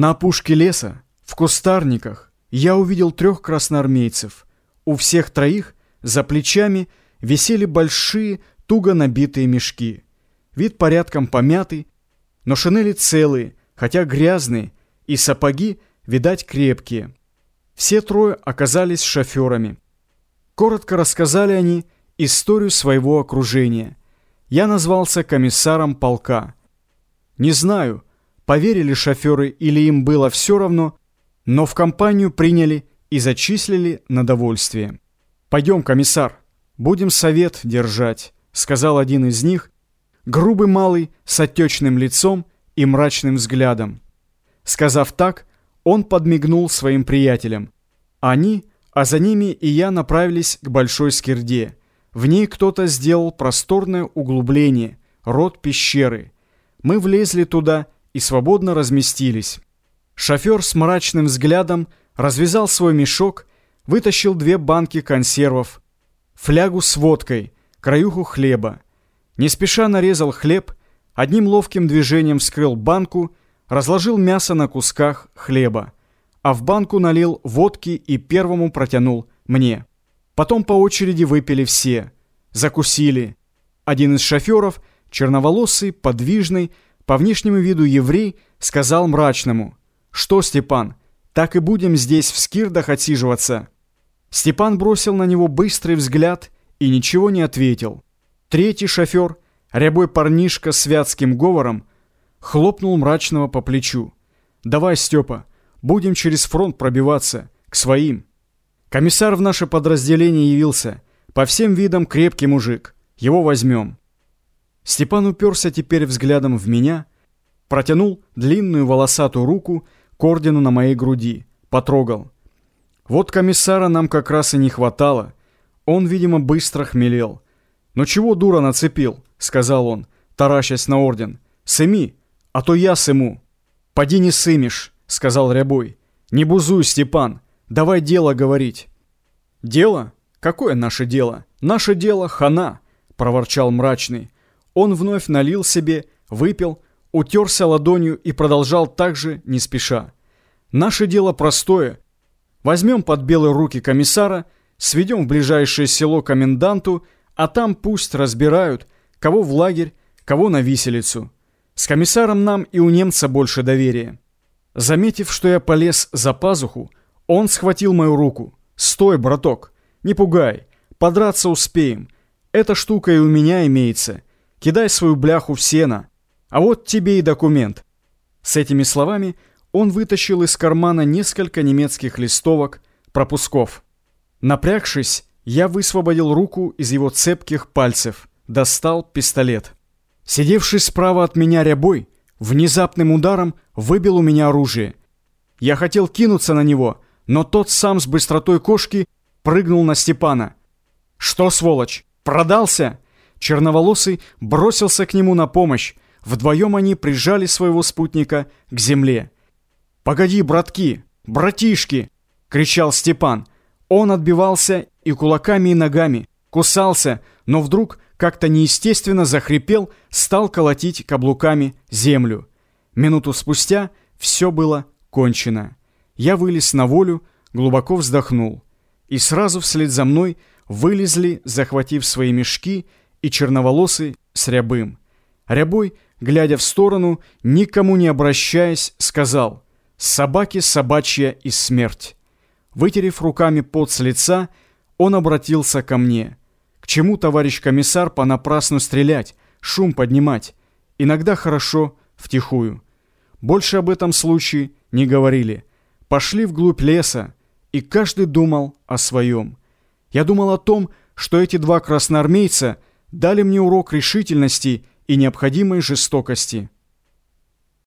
На опушке леса, в кустарниках, я увидел трех красноармейцев. У всех троих за плечами висели большие, туго набитые мешки. Вид порядком помятый, но шинели целые, хотя грязные, и сапоги, видать, крепкие. Все трое оказались шоферами. Коротко рассказали они историю своего окружения. Я назвался комиссаром полка. Не знаю, поверили шоферы или им было все равно, но в компанию приняли и зачислили на довольствие. «Пойдем, комиссар, будем совет держать», — сказал один из них, грубый малый с отечным лицом и мрачным взглядом. Сказав так, он подмигнул своим приятелям. Они, а за ними и я направились к большой скирде. В ней кто-то сделал просторное углубление, рот пещеры. Мы влезли туда и свободно разместились. Шофер с мрачным взглядом развязал свой мешок, вытащил две банки консервов, флягу с водкой, краюху хлеба. Не спеша нарезал хлеб, одним ловким движением вскрыл банку, разложил мясо на кусках хлеба, а в банку налил водки и первому протянул мне. Потом по очереди выпили все, закусили. Один из шоферов, черноволосый, подвижный, по внешнему виду еврей, сказал мрачному, «Что, Степан, так и будем здесь в скирдах отсиживаться?» Степан бросил на него быстрый взгляд и ничего не ответил. Третий шофер, рябой парнишка с вятским говором, хлопнул мрачного по плечу. «Давай, Степа, будем через фронт пробиваться, к своим». Комиссар в наше подразделение явился, по всем видам крепкий мужик, его возьмем. Степан уперся теперь взглядом в меня, протянул длинную волосатую руку к ордену на моей груди, потрогал. Вот комиссара нам как раз и не хватало. Он, видимо, быстро хмелел. «Ну чего дура нацепил?» — сказал он, таращась на орден. «Сыми, а то я сыму». «Поди не сымешь», — сказал Рябой. «Не бузуй, Степан, давай дело говорить». «Дело? Какое наше дело? Наше дело — хана», — проворчал мрачный. Он вновь налил себе, выпил, утерся ладонью и продолжал так же, не спеша. «Наше дело простое. Возьмем под белые руки комиссара, сведем в ближайшее село коменданту, а там пусть разбирают, кого в лагерь, кого на виселицу. С комиссаром нам и у немца больше доверия». Заметив, что я полез за пазуху, он схватил мою руку. «Стой, браток, не пугай, подраться успеем. Эта штука и у меня имеется» кидай свою бляху в сено, а вот тебе и документ». С этими словами он вытащил из кармана несколько немецких листовок, пропусков. Напрягшись, я высвободил руку из его цепких пальцев, достал пистолет. Сидевший справа от меня рябой, внезапным ударом выбил у меня оружие. Я хотел кинуться на него, но тот сам с быстротой кошки прыгнул на Степана. «Что, сволочь, продался?» Черноволосый бросился к нему на помощь. Вдвоем они прижали своего спутника к земле. «Погоди, братки! Братишки!» — кричал Степан. Он отбивался и кулаками, и ногами, кусался, но вдруг как-то неестественно захрипел, стал колотить каблуками землю. Минуту спустя все было кончено. Я вылез на волю, глубоко вздохнул. И сразу вслед за мной вылезли, захватив свои мешки, и черноволосый с Рябым. Рябой, глядя в сторону, никому не обращаясь, сказал «Собаки собачья и смерть». Вытерев руками пот с лица, он обратился ко мне. «К чему, товарищ комиссар, понапрасну стрелять, шум поднимать? Иногда хорошо, втихую». Больше об этом случае не говорили. Пошли вглубь леса, и каждый думал о своем. Я думал о том, что эти два красноармейца – дали мне урок решительности и необходимой жестокости.